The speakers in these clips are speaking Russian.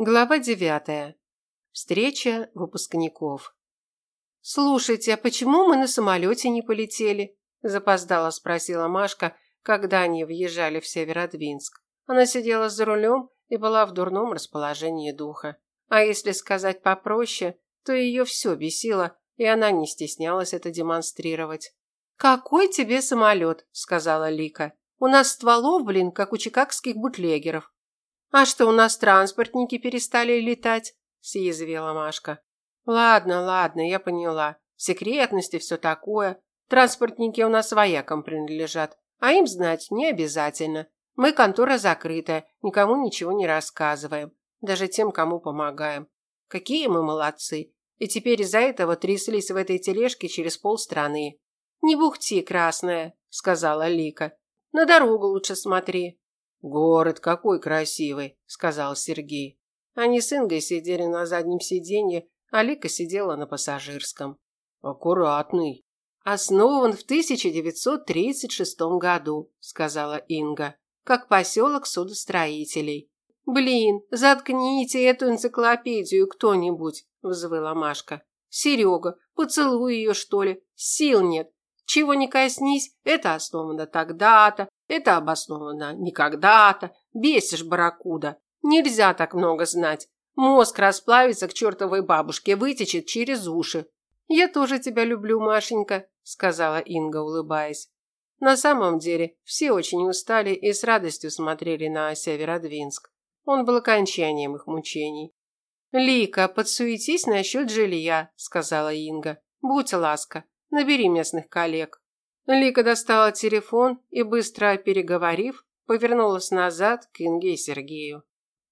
Глава девятая. Встреча выпускников. «Слушайте, а почему мы на самолете не полетели?» – запоздала спросила Машка, когда они въезжали в Северодвинск. Она сидела за рулем и была в дурном расположении духа. А если сказать попроще, то ее все бесило, и она не стеснялась это демонстрировать. «Какой тебе самолет?» – сказала Лика. «У нас стволов, блин, как у чикагских бутлегеров. «А что, у нас транспортники перестали летать?» – съязвила Машка. «Ладно, ладно, я поняла. Секретности, все такое. Транспортники у нас воякам принадлежат, а им знать не обязательно. Мы контора закрытая, никому ничего не рассказываем, даже тем, кому помогаем. Какие мы молодцы. И теперь из-за этого тряслись в этой тележке через полстраны. «Не бухти, красная», – сказала Лика. «На дорогу лучше смотри». «Город какой красивый», – сказал Сергей. Они с Ингой сидели на заднем сиденье, а Лика сидела на пассажирском. «Аккуратный». «Основан в 1936 году», – сказала Инга, «как поселок судостроителей». «Блин, заткните эту энциклопедию кто-нибудь», – взвыла Машка. «Серега, поцелуй ее, что ли? Сил нет. Чего не коснись, это основано тогда-то, это обосновано не когда-то. Бесишь, барракуда. Нельзя так много знать. Мозг расплавится к чертовой бабушке, вытечет через уши. «Я тоже тебя люблю, Машенька», – сказала Инга, улыбаясь. На самом деле, все очень устали и с радостью смотрели на Северодвинск. Он был окончанием их мучений. «Лика, подсуетись насчет жилья», – сказала Инга. «Будь ласка, Набери местных коллег». Лика достала телефон и, быстро переговорив, повернулась назад к Инге и Сергею.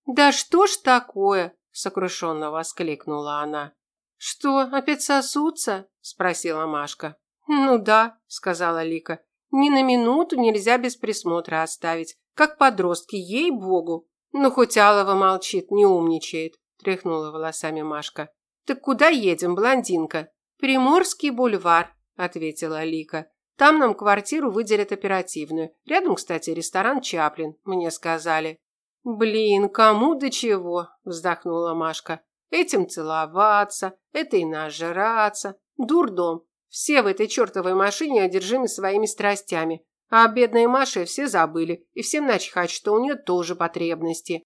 «Да что ж такое?» – сокрушенно воскликнула она. «Что, опять сосутся?» – спросила Машка. «Ну да», – сказала Лика. «Ни на минуту нельзя без присмотра оставить, как подростки, ей-богу». «Ну, хоть Алова молчит, не умничает», – тряхнула волосами Машка. «Так куда едем, блондинка?» «Приморский бульвар», – ответила Лика. «Там нам квартиру выделят оперативную. Рядом, кстати, ресторан «Чаплин», мне сказали». «Блин, кому до чего?» – вздохнула Машка. «Этим целоваться, этой нажраться. Дурдом. Все в этой чертовой машине одержимы своими страстями. А о бедной Маше все забыли, и всем начихать, что у нее тоже потребности».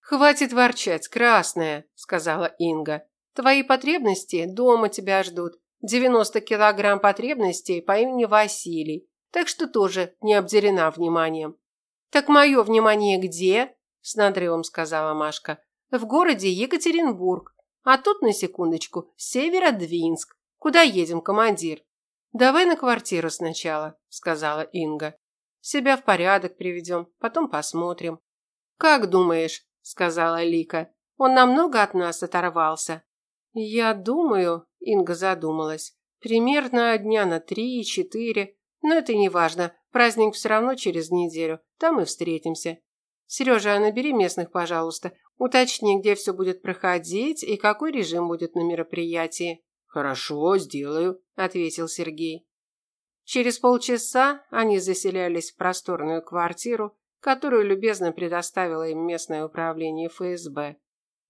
«Хватит ворчать, красная», – сказала Инга. Твои потребности дома тебя ждут. 90 килограмм потребностей по имени Василий. Так что тоже не обделена вниманием. Так мое внимание где? С надрывом сказала Машка. В городе Екатеринбург. А тут, на секундочку, Северодвинск. Куда едем, командир? Давай на квартиру сначала, сказала Инга. Себя в порядок приведем, потом посмотрим. Как думаешь, сказала Лика. Он намного от нас оторвался. «Я думаю», – Инга задумалась, – «примерно дня на три-четыре. Но это не важно, праздник все равно через неделю, там и встретимся. Сережа, набери местных, пожалуйста. Уточни, где все будет проходить и какой режим будет на мероприятии». «Хорошо, сделаю», – ответил Сергей. Через полчаса они заселялись в просторную квартиру, которую любезно предоставило им местное управление ФСБ.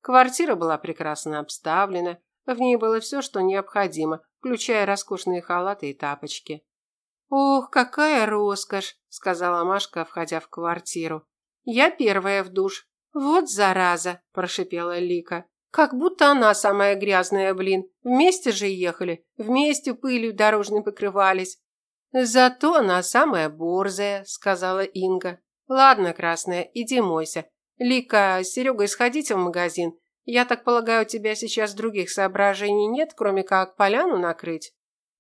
Квартира была прекрасно обставлена, в ней было все, что необходимо, включая роскошные халаты и тапочки. «Ох, какая роскошь!» – сказала Машка, входя в квартиру. «Я первая в душ». «Вот зараза!» – прошипела Лика. «Как будто она самая грязная, блин. Вместе же ехали, вместе пылью дорожной покрывались». «Зато она самая борзая», – сказала Инга. «Ладно, красная, иди мойся. Лика, Серега, сходите в магазин. Я так полагаю, у тебя сейчас других соображений нет, кроме как поляну накрыть?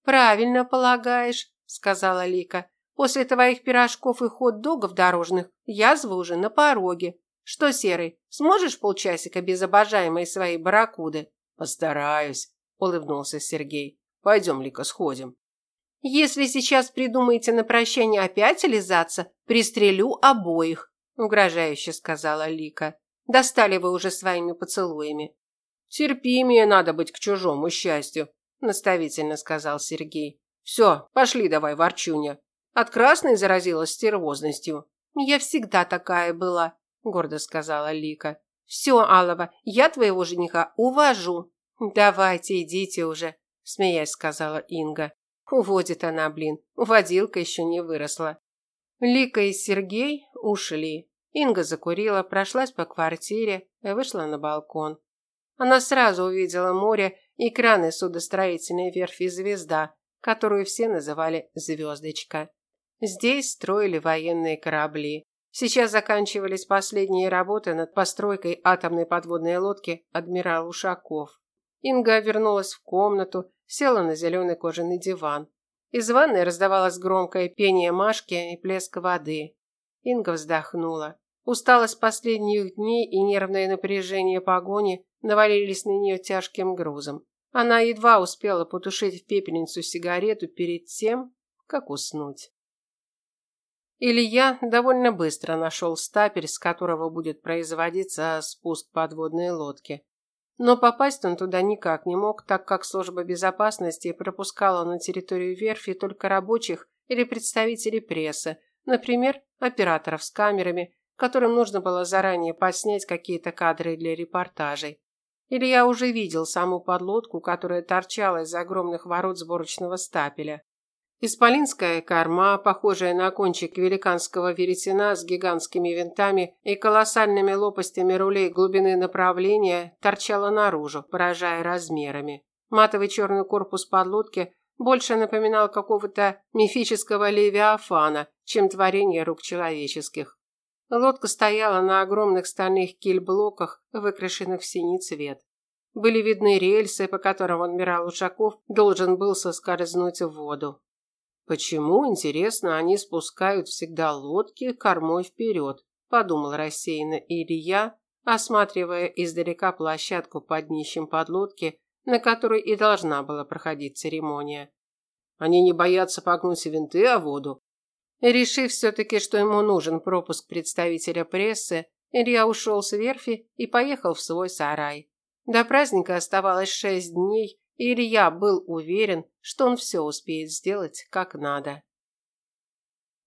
Правильно полагаешь, сказала Лика. После твоих пирожков и хот-догов дорожных язва уже на пороге. Что, Серый, сможешь полчасика без обожаемой своей барракуды? Постараюсь, улыбнулся Сергей. Пойдем, Лика, сходим. Если сейчас придумаете на прощание опять лизаться, пристрелю обоих, угрожающе сказала Лика. Достали вы уже своими поцелуями. Терпимее надо быть к чужому счастью, наставительно сказал Сергей. Все, пошли давай, ворчуня. От красной заразилась стервозностью. Я всегда такая была, гордо сказала Лика. Все, Алова, я твоего жениха увожу. Давайте, идите уже, смеясь сказала Инга. Уводит она, блин, водилка еще не выросла. Лика и Сергей ушли. Инга закурила, прошлась по квартире и вышла на балкон. Она сразу увидела море и краны судостроительной верфи «Звезда», которую все называли «Звездочка». Здесь строили военные корабли. Сейчас заканчивались последние работы над постройкой атомной подводной лодки «Адмирал Ушаков». Инга вернулась в комнату, села на зеленый кожаный диван. Из ванной раздавалось громкое пение Машки и плеск воды. Инга вздохнула. Усталость последних дней и нервное напряжение погони навалились на нее тяжким грузом. Она едва успела потушить в пепельницу сигарету перед тем, как уснуть. Илья довольно быстро нашел стапель, с которого будет производиться спуск подводной лодки. Но попасть он туда никак не мог, так как служба безопасности пропускала на территорию верфи только рабочих или представителей прессы, например, операторов с камерами, которым нужно было заранее подснять какие-то кадры для репортажей. Илья уже видел саму подлодку, которая торчала из огромных ворот сборочного стапеля. Исполинская корма, похожая на кончик великанского веретена с гигантскими винтами и колоссальными лопастями рулей глубины направления, торчала наружу, поражая размерами. Матовый черный корпус подлодки больше напоминал какого-то мифического левиафана, чем творение рук человеческих. Лодка стояла на огромных стальных кильблоках, выкрашенных в синий цвет. Были видны рельсы, по которым адмирал Ушаков должен был соскользнуть в воду. Почему, интересно, они спускают всегда лодки кормой вперед? Подумал рассеянно Илья, осматривая издалека площадку под днищем подлодки, на которой и должна была проходить церемония. Они не боятся погнуть винты о воду? Решив все-таки, что ему нужен пропуск представителя прессы, Илья ушел с верфи и поехал в свой сарай. До праздника оставалось шесть дней, и Илья был уверен, что он все успеет сделать как надо.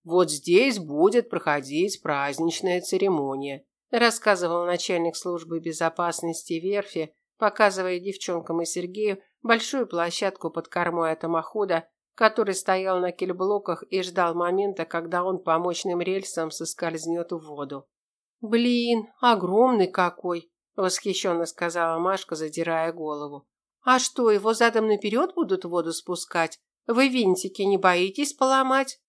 «Вот здесь будет проходить праздничная церемония», рассказывал начальник службы безопасности верфи, показывая девчонкам и Сергею большую площадку под кормой атомохода, который стоял на кильблоках и ждал момента, когда он по мощным рельсам соскользнет в воду. «Блин, огромный какой!» – восхищенно сказала Машка, задирая голову. А что, его задом наперед будут воду спускать? Вы винтики не боитесь поломать?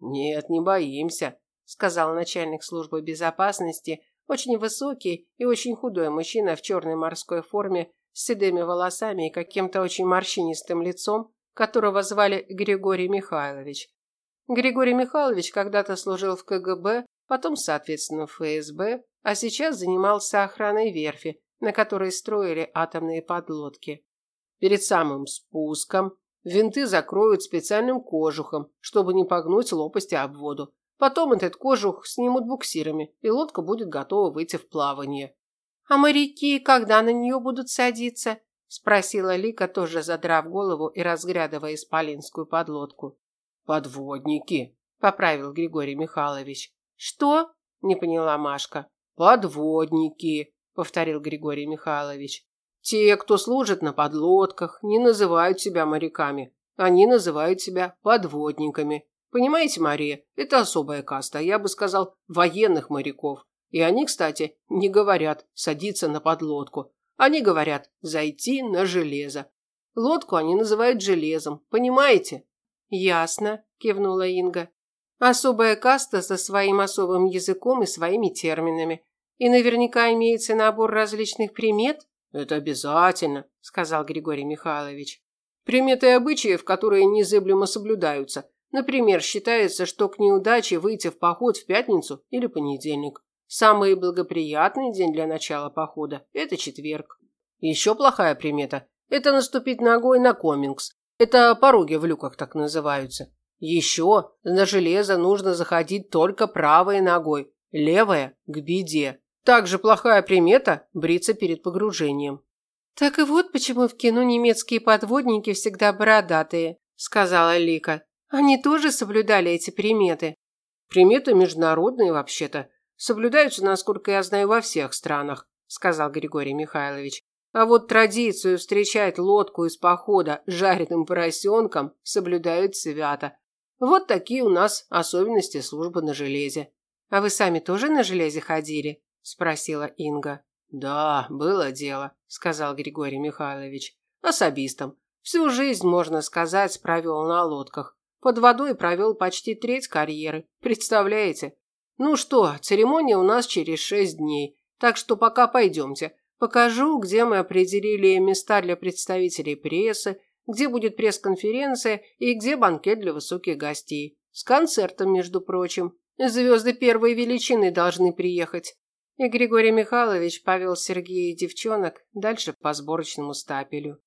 Нет, не боимся, сказал начальник службы безопасности, очень высокий и очень худой мужчина в черной морской форме с седыми волосами и каким-то очень морщинистым лицом, которого звали Григорий Михайлович. Григорий Михайлович когда-то служил в КГБ, потом, соответственно, в ФСБ, а сейчас занимался охраной верфи, на которой строили атомные подлодки. Перед самым спуском винты закроют специальным кожухом, чтобы не погнуть лопасти об воду. Потом этот кожух снимут буксирами, и лодка будет готова выйти в плавание. «А моряки когда на нее будут садиться?» – спросила Лика, тоже задрав голову и разглядывая исполинскую подлодку. «Подводники», – поправил Григорий Михайлович. «Что?» – не поняла Машка. «Подводники», – повторил Григорий Михайлович. Те, кто служит на подлодках, не называют себя моряками. Они называют себя подводниками. Понимаете, Мария, это особая каста, я бы сказал, военных моряков. И они, кстати, не говорят «садиться на подлодку». Они говорят «зайти на железо». Лодку они называют железом, понимаете? Ясно, кивнула Инга. Особая каста со своим особым языком и своими терминами. И наверняка имеется набор различных примет, «Это обязательно», – сказал Григорий Михайлович. «Приметы и обычаев, которые незыблемо соблюдаются. Например, считается, что к неудаче выйти в поход в пятницу или понедельник. Самый благоприятный день для начала похода – это четверг. Еще плохая примета – это наступить ногой на комингс. Это пороги в люках так называются. Еще на железо нужно заходить только правой ногой, левая – к беде. Также плохая примета – бриться перед погружением. «Так и вот почему в кино немецкие подводники всегда бородатые», – сказала Лика. «Они тоже соблюдали эти приметы». «Приметы международные вообще-то. Соблюдаются, насколько я знаю, во всех странах. сказал Григорий Михайлович. А вот традицию встречать лодку из похода жареным поросенком соблюдают свято. Вот такие у нас особенности службы на железе. А вы сами тоже на железе ходили? спросила Инга. Да, было дело, сказал Григорий Михайлович. Особистом. Всю жизнь, можно сказать, провел на лодках. Под водой провел почти треть карьеры. Представляете? Ну что, церемония у нас через шесть дней. Так что пока пойдемте. Покажу, где мы определили места для представителей прессы, где будет пресс-конференция и где банкет для высоких гостей. С концертом, между прочим. Звезды первой величины должны приехать. И Григорий Михайлович повел Сергея и девчонок дальше по сборочному стапелю.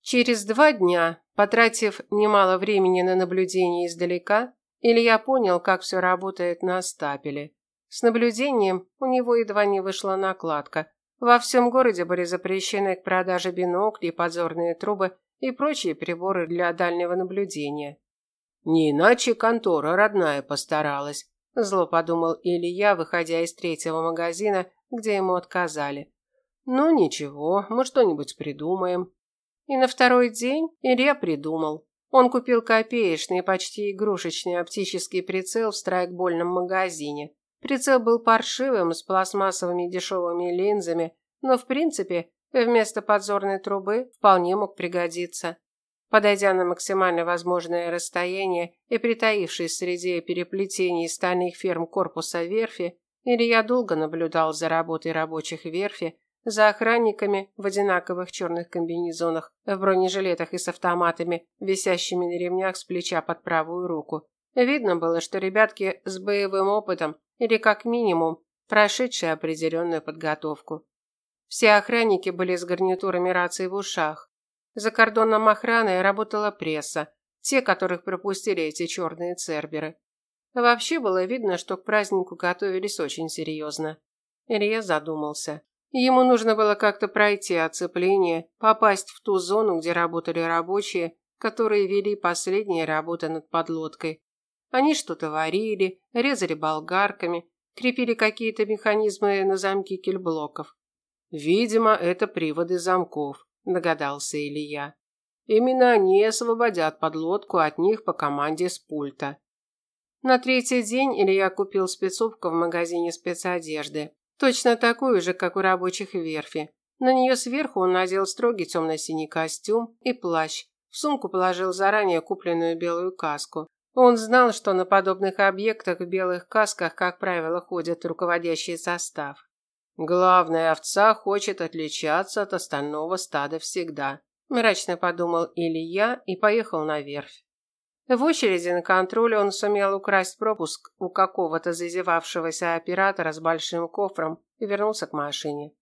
Через два дня, потратив немало времени на наблюдение издалека, Илья понял, как все работает на стапеле. С наблюдением у него едва не вышла накладка. Во всем городе были запрещены к продаже бинокли, подзорные трубы и прочие приборы для дальнего наблюдения. Не иначе контора родная постаралась, зло подумал Илья, выходя из третьего магазина, где ему отказали. Ну ничего, мы что-нибудь придумаем. И на второй день Илья придумал. Он купил копеечный, почти игрушечный оптический прицел в страйкбольном магазине. Прицел был паршивым, с пластмассовыми дешевыми линзами, но в принципе вместо подзорной трубы вполне мог пригодиться. Подойдя на максимально возможное расстояние и притаившись среди переплетений стальных ферм корпуса верфи, Илья долго наблюдал за работой рабочих верфи, за охранниками в одинаковых черных комбинезонах, в бронежилетах и с автоматами, висящими на ремнях с плеча под правую руку. Видно было, что ребятки с боевым опытом или как минимум прошедшие определенную подготовку. Все охранники были с гарнитурами раций в ушах. За кордоном охраны работала пресса, те, которых пропустили эти черные церберы. Вообще было видно, что к празднику готовились очень серьезно. Илья задумался. Ему нужно было как-то пройти оцепление, попасть в ту зону, где работали рабочие, которые вели последние работы над подлодкой. Они что-то варили, резали болгарками, крепили какие-то механизмы на замки кельблоков. Видимо, это приводы замков, догадался Илья. Именно они освободят подлодку от них по команде с пульта. На третий день Илья купил спецовку в магазине спецодежды. Точно такую же, как у рабочих верфи. На нее сверху он надел строгий темно-синий костюм и плащ. В сумку положил заранее купленную белую каску. Он знал, что на подобных объектах в белых касках, как правило, ходит руководящий состав. Главная овца хочет отличаться от остального стада всегда, мрачно подумал Илья и поехал на верфь. В очереди на контроль он сумел украсть пропуск у какого-то зазевавшегося оператора с большим кофром и вернулся к машине.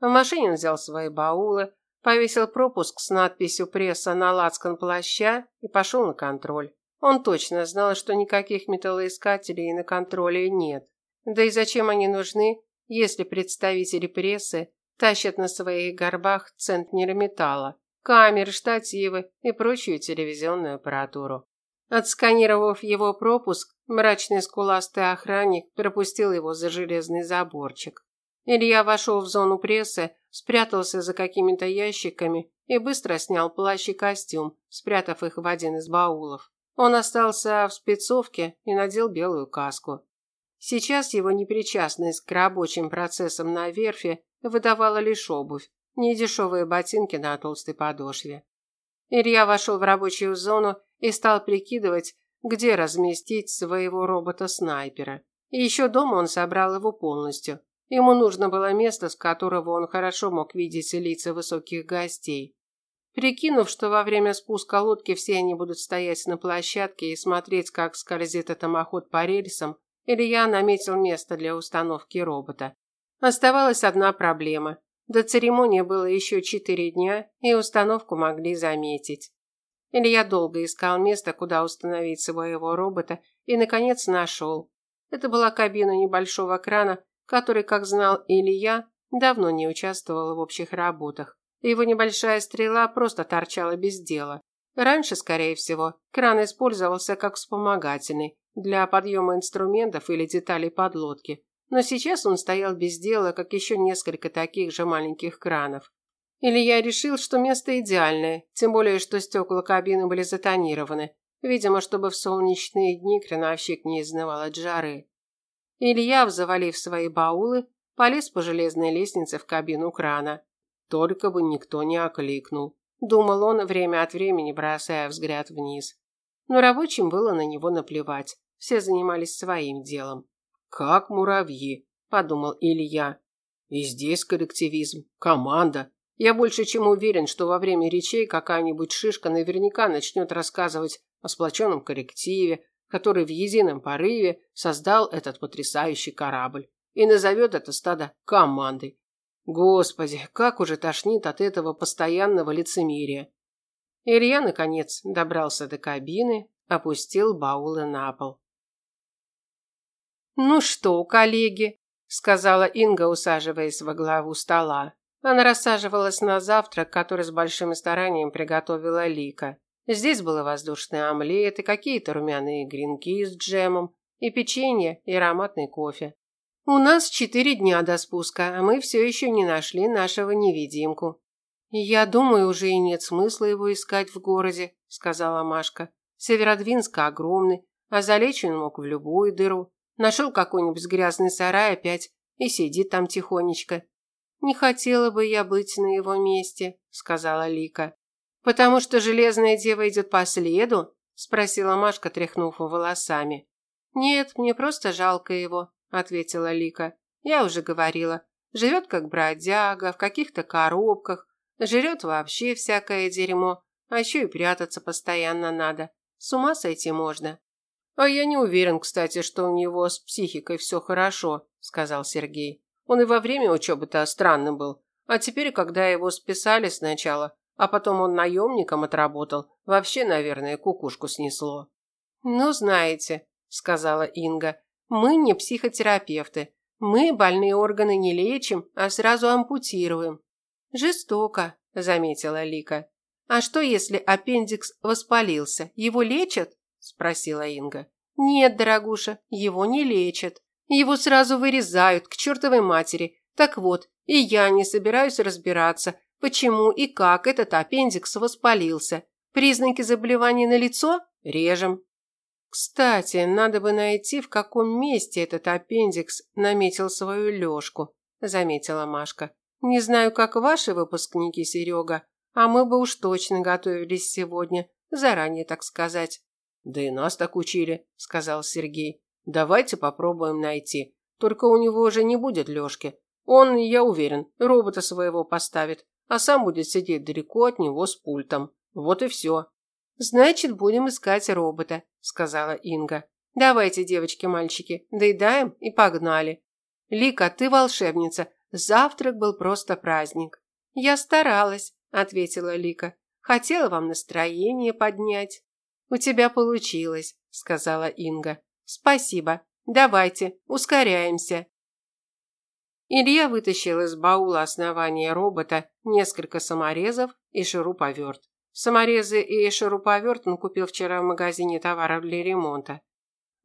В машине он взял свои баулы, повесил пропуск с надписью «Пресса» на лацкан плаща и пошел на контроль. Он точно знал, что никаких металлоискателей на контроле нет. Да и зачем они нужны, если представители прессы тащат на своих горбах центнеры металла, камеры, штативы и прочую телевизионную аппаратуру. Отсканировав его пропуск, мрачный скуластый охранник пропустил его за железный заборчик. Илья вошел в зону прессы, спрятался за какими-то ящиками и быстро снял плащ и костюм, спрятав их в один из баулов. Он остался в спецовке и надел белую каску. Сейчас его непричастность к рабочим процессам на верфи выдавала лишь обувь, недешевые ботинки на толстой подошве. Илья вошел в рабочую зону и стал прикидывать, где разместить своего робота-снайпера. И еще дома он собрал его полностью. Ему нужно было место, с которого он хорошо мог видеть лица высоких гостей. Прикинув, что во время спуска лодки все они будут стоять на площадке и смотреть, как скользит атомоход по рельсам, Илья наметил место для установки робота. Оставалась одна проблема. До церемонии было еще четыре дня, и установку могли заметить. Илья долго искал место, куда установить своего робота, и, наконец, нашел. Это была кабина небольшого крана, который, как знал Илья, давно не участвовал в общих работах. Его небольшая стрела просто торчала без дела. Раньше, скорее всего, кран использовался как вспомогательный для подъема инструментов или деталей подлодки. но сейчас он стоял без дела, как еще несколько таких же маленьких кранов. Илья решил, что место идеальное, тем более, что стекла кабины были затонированы, видимо, чтобы в солнечные дни крановщик не изнывал от жары. Илья, завалив свои баулы, полез по железной лестнице в кабину крана. Только бы никто не окликнул. Думал он, время от времени бросая взгляд вниз. Но рабочим было на него наплевать. Все занимались своим делом. «Как муравьи», – подумал Илья. «И здесь коллективизм, команда. Я больше чем уверен, что во время речей какая-нибудь шишка наверняка начнет рассказывать о сплоченном коллективе, который в едином порыве создал этот потрясающий корабль и назовет это стадо командой. Господи, как уже тошнит от этого постоянного лицемерия. Илья, наконец, добрался до кабины, опустил баулы на пол. «Ну что, коллеги?» – сказала Инга, усаживаясь во главу стола. Она рассаживалась на завтрак, который с большим старанием приготовила Лика. Здесь было воздушный омлет и какие-то румяные гренки с джемом, и печенье, и ароматный кофе. У нас четыре дня до спуска, а мы все еще не нашли нашего невидимку. Я думаю, уже и нет смысла его искать в городе, сказала Машка. Северодвинск огромный, а залечь он мог в любую дыру. Нашел какой-нибудь грязный сарай опять и сидит там тихонечко. Не хотела бы я быть на его месте, сказала Лика. Потому что железная дева идет по следу? спросила Машка, тряхнув волосами. Нет, мне просто жалко его, ответила Лика. Я уже говорила. Живет как бродяга, в каких-то коробках, жрет вообще всякое дерьмо, а еще и прятаться постоянно надо. С ума сойти можно. А я не уверен, кстати, что у него с психикой все хорошо, сказал Сергей. Он и во время учебы-то странным был. А теперь, когда его списали сначала, а потом он наемником отработал, вообще, наверное, кукушку снесло. Ну, знаете, сказала Инга, мы не психотерапевты. Мы больные органы не лечим, а сразу ампутируем. Жестоко, заметила Лика. А что, если аппендикс воспалился? Его лечат? спросила Инга. Нет, дорогуша, его не лечат. Его сразу вырезают к чертовой матери. Так вот, и я не собираюсь разбираться, почему и как этот аппендикс воспалился. Признаки заболевания налицо? Режем. Кстати, надо бы найти, в каком месте этот аппендикс наметил свою лёжку, заметила Машка. Не знаю, как ваши выпускники, Серега, а мы бы уж точно готовились сегодня, заранее, так сказать. Да и нас так учили, сказал Сергей. Давайте попробуем найти. Только у него уже не будет Лёшки. Он, я уверен, робота своего поставит, а сам будет сидеть далеко от него с пультом. Вот и все. Значит, будем искать робота, сказала Инга. Давайте, девочки-мальчики, доедаем и погнали. Лика, ты волшебница. Завтрак был просто праздник. Я старалась, ответила Лика. Хотела вам настроение поднять. У тебя получилось, сказала Инга. Спасибо. Давайте, ускоряемся. Илья вытащил из баула основания робота несколько саморезов и шуруповерт. Саморезы и шуруповерт он купил вчера в магазине товаров для ремонта.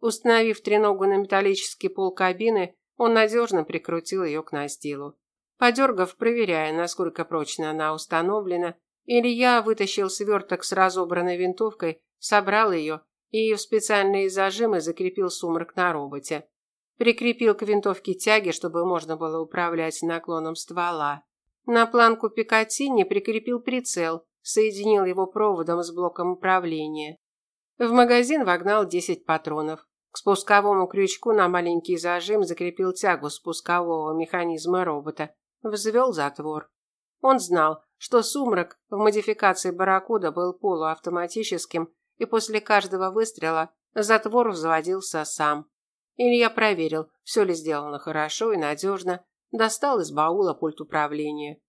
Установив треногу на металлический пол кабины, он надежно прикрутил ее к настилу. Подергав, проверяя, насколько прочно она установлена, Илья вытащил сверток с разобранной винтовкой, собрал ее и в специальные зажимы закрепил сумрак на роботе. Прикрепил к винтовке тяги, чтобы можно было управлять наклоном ствола. На планку Пикатини прикрепил прицел, соединил его проводом с блоком управления. В магазин вогнал 10 патронов. К спусковому крючку на маленький зажим закрепил тягу спускового механизма робота. Взвел затвор. Он знал, что сумрак в модификации «Барракуда» был полуавтоматическим, и после каждого выстрела затвор взводился сам. Илья проверил, все ли сделано хорошо и надежно, достал из баула пульт управления.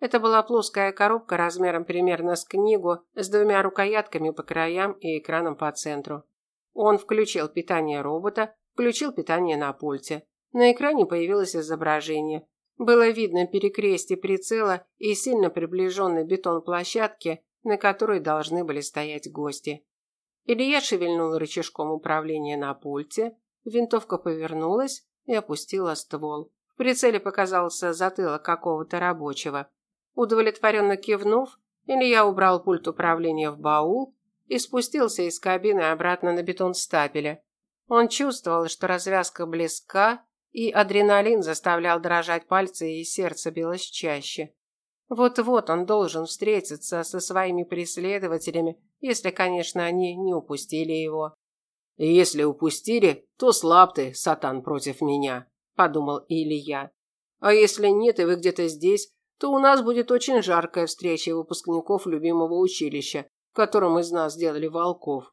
Это была плоская коробка размером примерно с книгу, с двумя рукоятками по краям и экраном по центру. Он включил питание робота, включил питание на пульте. На экране появилось изображение. Было видно перекрестие прицела и сильно приближенный бетон площадки, на которой должны были стоять гости. Илья шевельнул рычажком управления на пульте, винтовка повернулась, и опустила ствол. В прицеле показался затылок какого-то рабочего. Удовлетворенно кивнув, Илья убрал пульт управления в баул и спустился из кабины обратно на бетон стапеля. Он чувствовал, что развязка близка, и адреналин заставлял дрожать пальцы и сердце билось чаще. Вот-вот он должен встретиться со своими преследователями, если, конечно, они не упустили его. «Если упустили, то слаб ты, сатан, против меня», – подумал Илья. «А если нет, и вы где-то здесь, то у нас будет очень жаркая встреча выпускников любимого училища, в котором из нас сделали волков».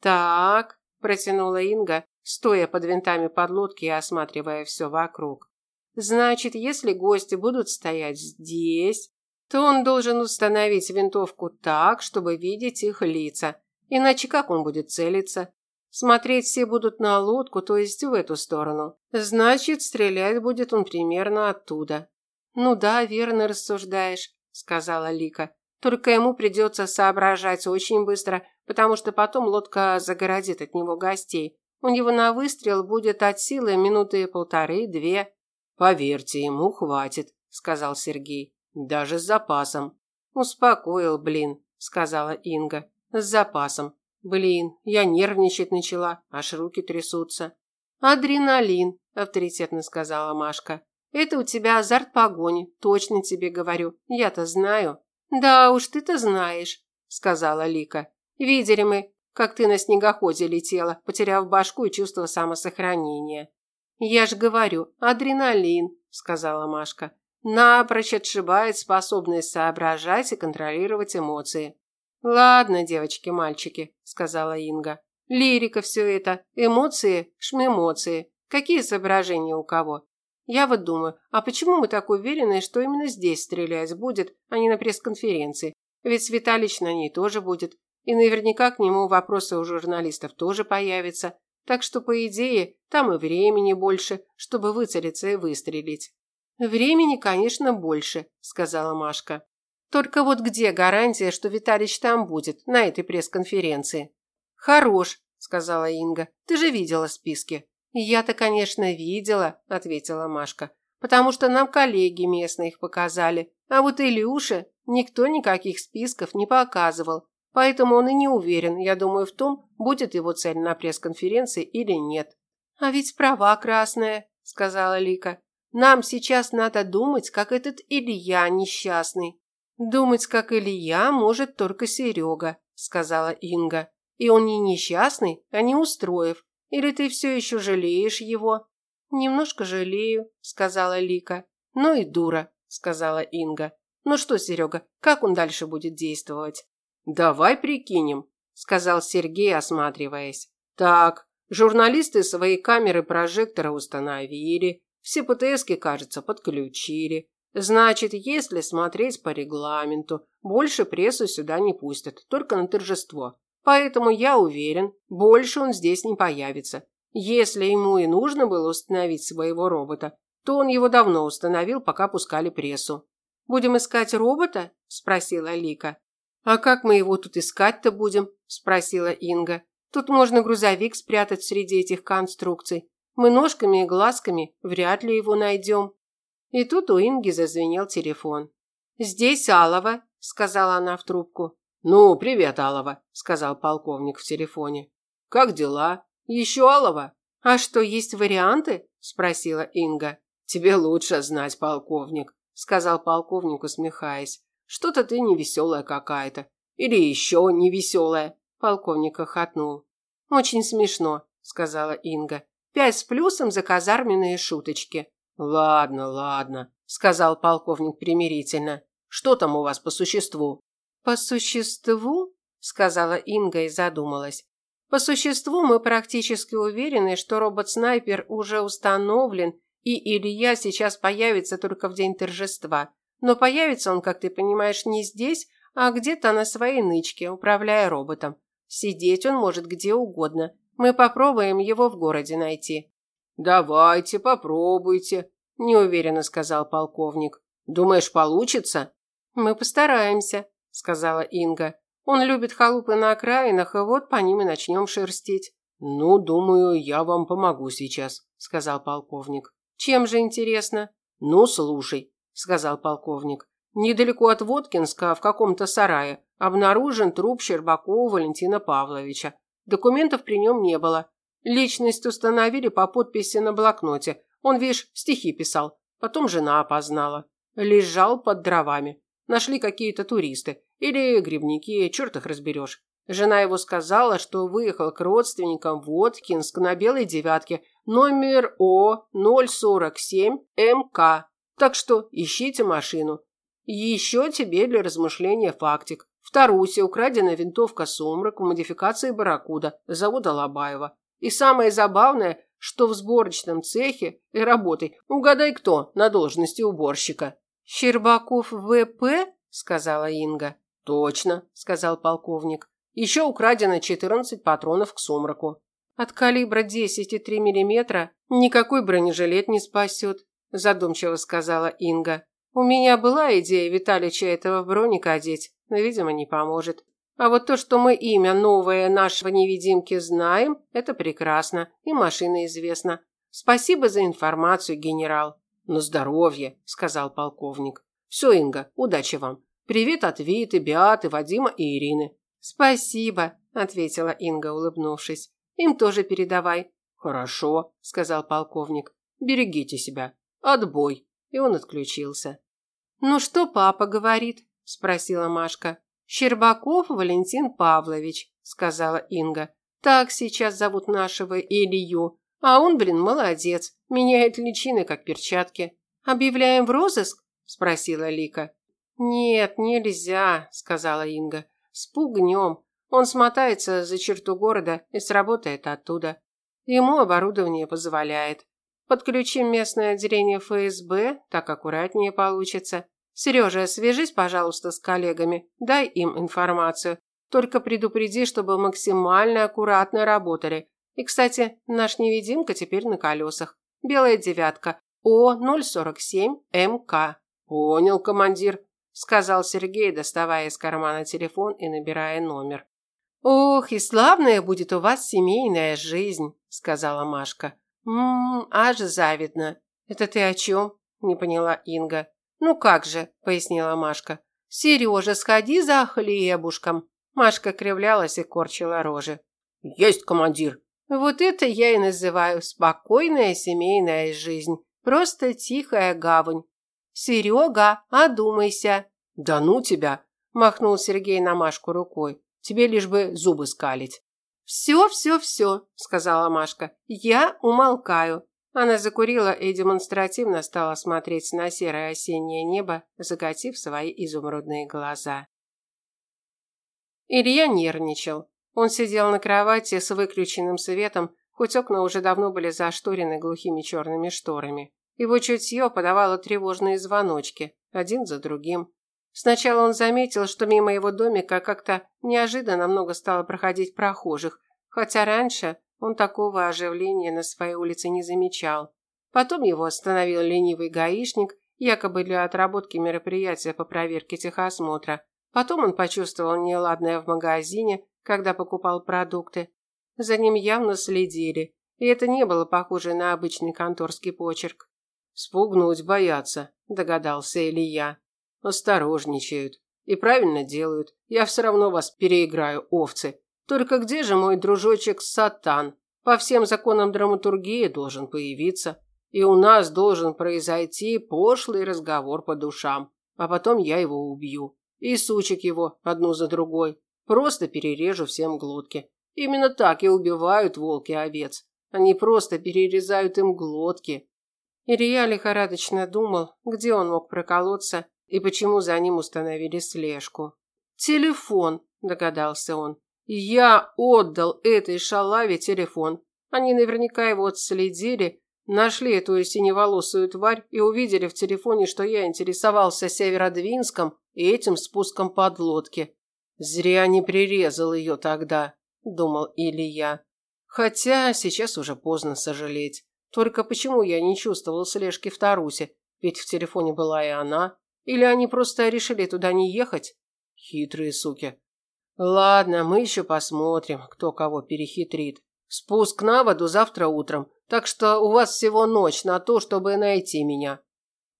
«Так», – протянула Инга, стоя под винтами подлодки и осматривая все вокруг. «Значит, если гости будут стоять здесь, то он должен установить винтовку так, чтобы видеть их лица, Иначе как он будет целиться? Смотреть все будут на лодку, то есть в эту сторону. Значит, стрелять будет он примерно оттуда. Ну да, верно рассуждаешь, сказала Лика. Только ему придется соображать очень быстро, потому что потом лодка загородит от него гостей. У него на выстрел будет от силы минуты полторы-две. Поверьте, ему хватит, сказал Сергей. Даже с запасом. Успокоил, блин, сказала Инга. С запасом. Блин, я нервничать начала, аж руки трясутся. Адреналин, авторитетно сказала Машка. Это у тебя азарт погони, точно тебе говорю. Я-то знаю. Да уж, ты-то знаешь, сказала Лика. Видели мы, как ты на снегоходе летела, потеряв башку и чувство самосохранения. Я ж говорю, адреналин, сказала Машка. Напрочь отшибает способность соображать и контролировать эмоции. Ладно, девочки, мальчики, сказала Инга. Лирика все это, эмоции, шмемоции. Какие соображения у кого? Я вот думаю, а почему мы так уверены, что именно здесь стрелять будет, а не на пресс-конференции? Ведь Светалич на ней тоже будет. И наверняка к нему вопросы у журналистов тоже появятся. Так что, по идее, там и времени больше, чтобы выцелиться и выстрелить. Времени, конечно, больше, сказала Машка. Только вот где гарантия, что Виталич там будет, на этой пресс-конференции? Хорош, сказала Инга. Ты же видела списки. Я-то, конечно, видела, ответила Машка. Потому что нам коллеги местные их показали. А вот Илюше никто никаких списков не показывал. Поэтому он и не уверен, я думаю, в том, будет его цель на пресс-конференции или нет. А ведь права красная, сказала Лика. Нам сейчас надо думать, как этот Илья несчастный. «Думать, как Илья, может только Серега», – сказала Инга. «И он не несчастный, а не устроив. Или ты все еще жалеешь его?» «Немножко жалею», – сказала Лика. «Ну и дура», – сказала Инга. «Ну что, Серега, как он дальше будет действовать?» «Давай прикинем», – сказал Сергей, осматриваясь. «Так, журналисты свои камеры прожектора установили, все ПТСки, кажется, подключили. Значит, если смотреть по регламенту, больше прессу сюда не пустят, только на торжество. Поэтому я уверен, больше он здесь не появится. Если ему и нужно было установить своего робота, то он его давно установил, пока пускали прессу. «Будем искать робота?» – спросила Лика. «А как мы его тут искать-то будем?» – спросила Инга. «Тут можно грузовик спрятать среди этих конструкций. Мы ножками и глазками вряд ли его найдем». И тут у Инги зазвенел телефон. «Здесь Алова», – сказала она в трубку. «Ну, привет, Алова», – сказал полковник в телефоне. «Как дела? Еще Алова?» «А что, есть варианты?» – спросила Инга. «Тебе лучше знать, полковник», – сказал полковник, усмехаясь. «Что-то ты невеселая какая-то. Или еще невеселая». Полковник хохотнул. «Очень смешно», – сказала Инга. «Пять с плюсом за казарменные шуточки». Ладно, ладно, сказал полковник примирительно. Что там у вас по существу? По существу? сказала Инга и задумалась. По существу мы практически уверены, что робот-снайпер уже установлен, и Илья сейчас появится только в день торжества. Но появится он, как ты понимаешь, не здесь, а где-то на своей нычке, управляя роботом. Сидеть он может где угодно. Мы попробуем его в городе найти. «Давайте, попробуйте», – неуверенно сказал полковник. «Думаешь, получится?» «Мы постараемся», – сказала Инга. «Он любит халупы на окраинах, и вот по ним и начнем шерстить». Ну, думаю, я вам помогу сейчас, сказал полковник. Чем же интересно? Ну, слушай, сказал полковник. Недалеко от Воткинска, в каком-то сарае, обнаружен труп Щербакова Валентина Павловича. Документов при нем не было. Личность установили по подписи на блокноте. Он, видишь, стихи писал. Потом жена опознала. Лежал под дровами. Нашли какие-то туристы. Или грибники, черт их разберешь. Жена его сказала, что выехал к родственникам в Воткинск на белой девятке, номер О-047МК. Так что ищите машину. Еще тебе для размышления фактик. В Тарусе украдена винтовка «Сумрак» в модификации «Барракуда» завода Лобаева. И самое забавное, что в сборочном цехе и работай. Угадай, кто на должности уборщика. «Щербаков В.П.?» – сказала Инга. «Точно», – сказал полковник. «Еще украдено 14 патронов к сумраку». «От калибра 10,3 мм никакой бронежилет не спасет», – задумчиво сказала Инга. «У меня была идея Виталича этого в броник одеть, но, видимо, не поможет. А вот то, что мы имя новое нашего невидимки знаем, это прекрасно, и машина известна. Спасибо за информацию, генерал. На здоровье, сказал полковник. Все, Инга, удачи вам. Привет от Виты, Биаты, Вадима и Ирины. Спасибо, ответила Инга, улыбнувшись. Им тоже передавай. Хорошо, сказал полковник. Берегите себя. Отбой. И он отключился. Ну что папа говорит? спросила Машка. Щербаков Валентин Павлович, сказала Инга. Так сейчас зовут нашего Илью. А он, блин, молодец, меняет личины как перчатки. Объявляем в розыск? спросила Лика. Нет, нельзя, сказала Инга. Спугнем. Он смотается за черту города и сработает оттуда. Ему оборудование позволяет. Подключим местное отделение ФСБ, так аккуратнее получится. Сережа, свяжись, пожалуйста, с коллегами, дай им информацию. Только предупреди, чтобы максимально аккуратно работали. И, кстати, наш невидимка теперь на колесах. Белая девятка. О-047МК. Понял, командир, сказал Сергей, доставая из кармана телефон и набирая номер. Ох, и славная будет у вас семейная жизнь, сказала Машка. Мм, аж завидно. Это ты о чем? не поняла Инга. Ну как же, пояснила Машка. Сережа, сходи за хлебушком. Машка кривлялась и корчила рожи. Есть, командир, вот это я и называю спокойная семейная жизнь. Просто тихая гавань. Серега, одумайся. Да ну тебя, махнул Сергей на Машку рукой. Тебе лишь бы зубы скалить. Все, все, все, сказала Машка. Я умолкаю. Она закурила и демонстративно стала смотреть на серое осеннее небо, закатив свои изумрудные глаза. Илья нервничал. Он сидел на кровати с выключенным светом, хоть окна уже давно были зашторены глухими черными шторами. Его чутье подавало тревожные звоночки, один за другим. Сначала он заметил, что мимо его домика как-то неожиданно много стало проходить прохожих, хотя раньше он такого оживления на своей улице не замечал. Потом его остановил ленивый гаишник, якобы для отработки мероприятия по проверке техосмотра. Потом он почувствовал неладное в магазине, когда покупал продукты. За ним явно следили, и это не было похоже на обычный конторский почерк. «Спугнуть боятся», – догадался Илья. «Осторожничают. И правильно делают. Я все равно вас переиграю, овцы. Только где же мой дружочек Сатан? По всем законам драматургии должен появиться. И у нас должен произойти пошлый разговор по душам. А потом я его убью. И сучек его одну за другой. Просто перережу всем глотки. Именно так и убивают волки овец. Они просто перерезают им глотки. Илья лихорадочно думал, где он мог проколоться и почему за ним установили слежку. «Телефон», – догадался он. «Я отдал этой шалаве телефон. Они наверняка его отследили, нашли эту синеволосую тварь и увидели в телефоне, что я интересовался Северодвинском и этим спуском подлодки. Зря не прирезал ее тогда, думал Илья. Хотя сейчас уже поздно сожалеть. Только почему я не чувствовал слежки в Тарусе? Ведь в телефоне была и она. Или они просто решили туда не ехать? Хитрые суки. Ладно, мы еще посмотрим, кто кого перехитрит. Спуск на воду завтра утром, так что у вас всего ночь на то, чтобы найти меня.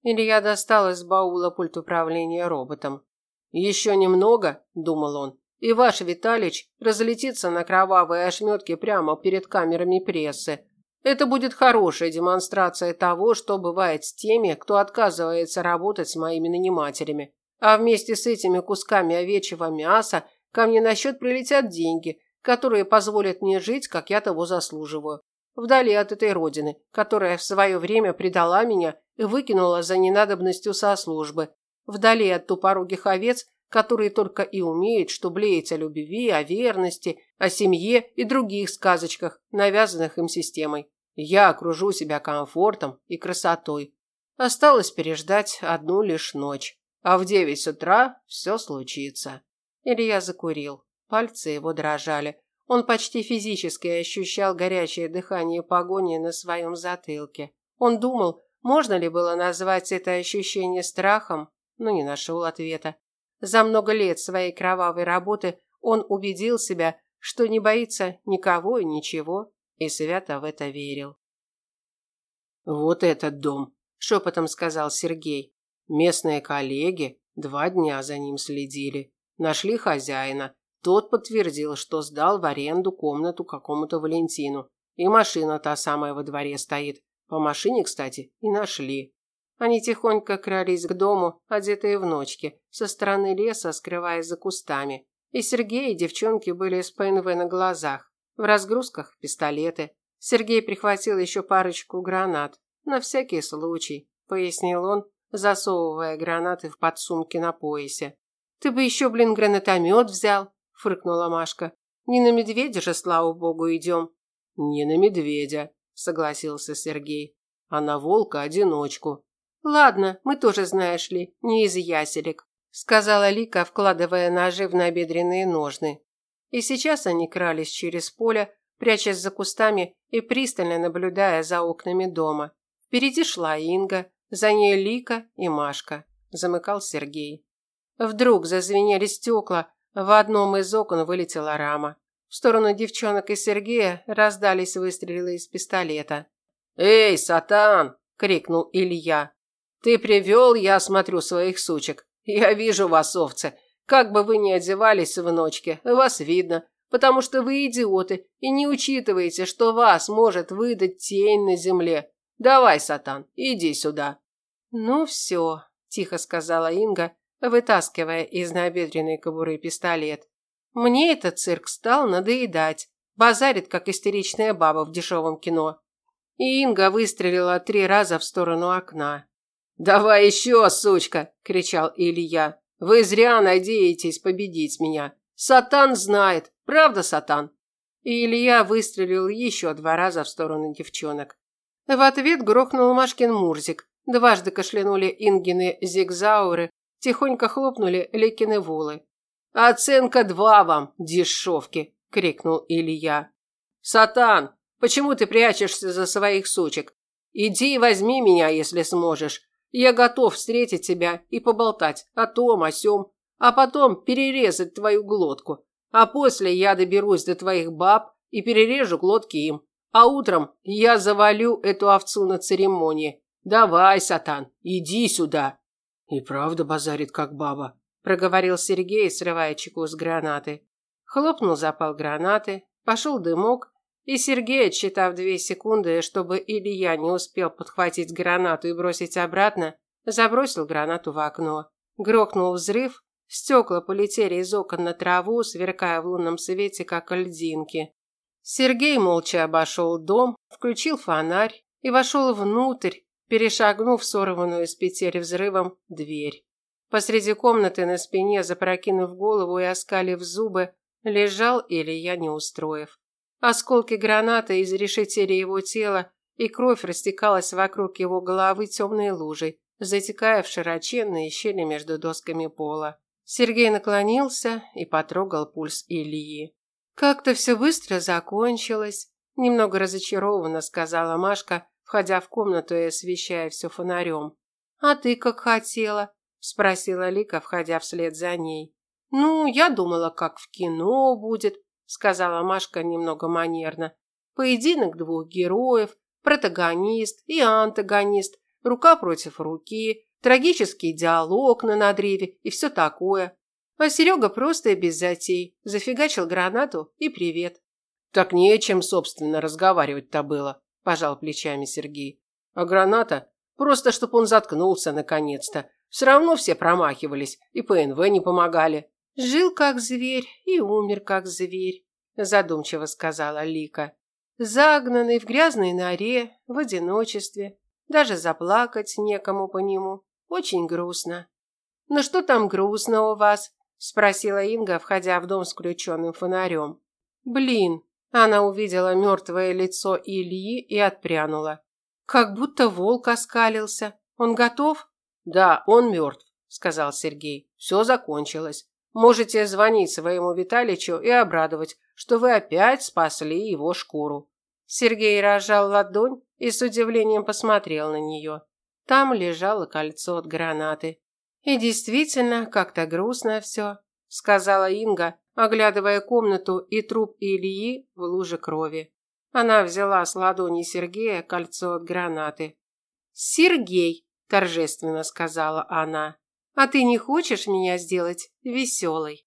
Илья достал из баула пульт управления роботом. «Еще немного, думал он, и ваш Виталич разлетится на кровавые ошметки прямо перед камерами прессы. Это будет хорошая демонстрация того, что бывает с теми, кто отказывается работать с моими нанимателями. А вместе с этими кусками овечьего мяса ко мне на счет прилетят деньги, которые позволят мне жить, как я того заслуживаю. Вдали от этой родины, которая в свое время предала меня и выкинула за ненадобностью со службы. Вдали от тупорогих овец, которые только и умеют, что блеять о любви, о верности, о семье и других сказочках, навязанных им системой. Я окружу себя комфортом и красотой. Осталось переждать одну лишь ночь. А в девять утра все случится. Илья закурил. Пальцы его дрожали. Он почти физически ощущал горячее дыхание погони на своем затылке. Он думал, можно ли было назвать это ощущение страхом, но не нашел ответа. За много лет своей кровавой работы он убедил себя, что не боится никого и ничего, и свято в это верил. «Вот этот дом», – шепотом сказал Сергей. «Местные коллеги два дня за ним следили. Нашли хозяина, тот подтвердил, что сдал в аренду комнату какому-то Валентину. И машина та самая во дворе стоит. По машине, кстати, и нашли. Они тихонько крались к дому, одетые в ночки, со стороны леса, скрываясь за кустами. И Сергей, и девчонки были с ПНВ на глазах. В разгрузках пистолеты. Сергей прихватил еще парочку гранат. На всякий случай, пояснил он, засовывая гранаты в подсумки на поясе. Ты бы еще, блин, гранатомет взял, фыркнула Машка. Не на медведя же, слава богу, идем. Не на медведя, согласился Сергей, а на волка-одиночку. Ладно, мы тоже, знаешь ли, не из яселек, сказала Лика, вкладывая ножи в набедренные ножны. И сейчас они крались через поле, прячась за кустами и пристально наблюдая за окнами дома. Впереди шла Инга, за ней Лика и Машка. Замыкал Сергей. Вдруг зазвенели стекла, в одном из окон вылетела рама. В сторону девчонок и Сергея раздались выстрелы из пистолета. «Эй, сатан!» – крикнул Илья. «Ты привел, я смотрю, своих сучек. Я вижу вас, овцы. Как бы вы ни одевались в ночке, вас видно, потому что вы идиоты и не учитываете, что вас может выдать тень на земле. Давай, сатан, иди сюда». «Ну все», – тихо сказала Инга вытаскивая из набедренной кобуры пистолет. Мне этот цирк стал надоедать. Базарит, как истеричная баба в дешевом кино. И Инга выстрелила три раза в сторону окна. «Давай еще, сучка!» – кричал Илья. «Вы зря надеетесь победить меня. Сатан знает. Правда, Сатан?» И Илья выстрелил еще два раза в сторону девчонок. В ответ грохнул Машкин Мурзик. Дважды кашлянули Ингины зигзауры, Тихонько хлопнули Лекины волы. «Оценка два вам, дешевки!» – крикнул Илья. «Сатан, почему ты прячешься за своих сучек? Иди и возьми меня, если сможешь. Я готов встретить тебя и поболтать о том, о сём, а потом перерезать твою глотку. А после я доберусь до твоих баб и перережу глотки им. А утром я завалю эту овцу на церемонии. Давай, Сатан, иди сюда!» «И правда базарит, как баба», – проговорил Сергей, срывая чеку с гранаты. Хлопнул запал гранаты, пошел дымок, и Сергей, отсчитав две секунды, чтобы Илья не успел подхватить гранату и бросить обратно, забросил гранату в окно. Грохнул взрыв, стекла полетели из окон на траву, сверкая в лунном свете, как льдинки. Сергей молча обошел дом, включил фонарь и вошел внутрь, перешагнув сорванную с петель взрывом дверь. Посреди комнаты на спине, запрокинув голову и оскалив зубы, лежал Илья Неустроев. Осколки гранаты изрешетили его тело, и кровь растекалась вокруг его головы темной лужей, затекая в широченные щели между досками пола. Сергей наклонился и потрогал пульс Ильи. «Как-то все быстро закончилось», – немного разочарованно сказала Машка, входя в комнату и освещая все фонарем. «А ты как хотела?» – спросила Лика, входя вслед за ней. «Ну, я думала, как в кино будет», – сказала Машка немного манерно. Поединок двух героев, протагонист и антагонист, рука против руки, трагический диалог на надреве и все такое. А Серега просто и без затей. Зафигачил гранату и привет. Так не о чем, собственно, разговаривать-то было, пожал плечами Сергей. А граната? Просто, чтоб он заткнулся наконец-то. Все равно все промахивались, и ПНВ не помогали. Жил как зверь и умер как зверь, задумчиво сказала Лика. Загнанный в грязной норе, в одиночестве. Даже заплакать некому по нему. Очень грустно. «Ну что там грустно у вас?» – спросила Инга, входя в дом с включенным фонарем. «Блин!» – она увидела мертвое лицо Ильи и отпрянула. «Как будто волк оскалился. Он готов?» «Да, он мертв», – сказал Сергей. «Все закончилось. Можете звонить своему Виталичу и обрадовать, что вы опять спасли его шкуру. Сергей разжал ладонь и с удивлением посмотрел на нее. Там лежало кольцо от гранаты. И действительно, как-то грустно все, сказала Инга, оглядывая комнату и труп Ильи в луже крови. Она взяла с ладони Сергея кольцо от гранаты. «Сергей!» – торжественно сказала она. «А ты не хочешь меня сделать веселой?»